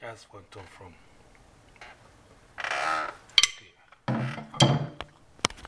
That's what I'm from. Okay.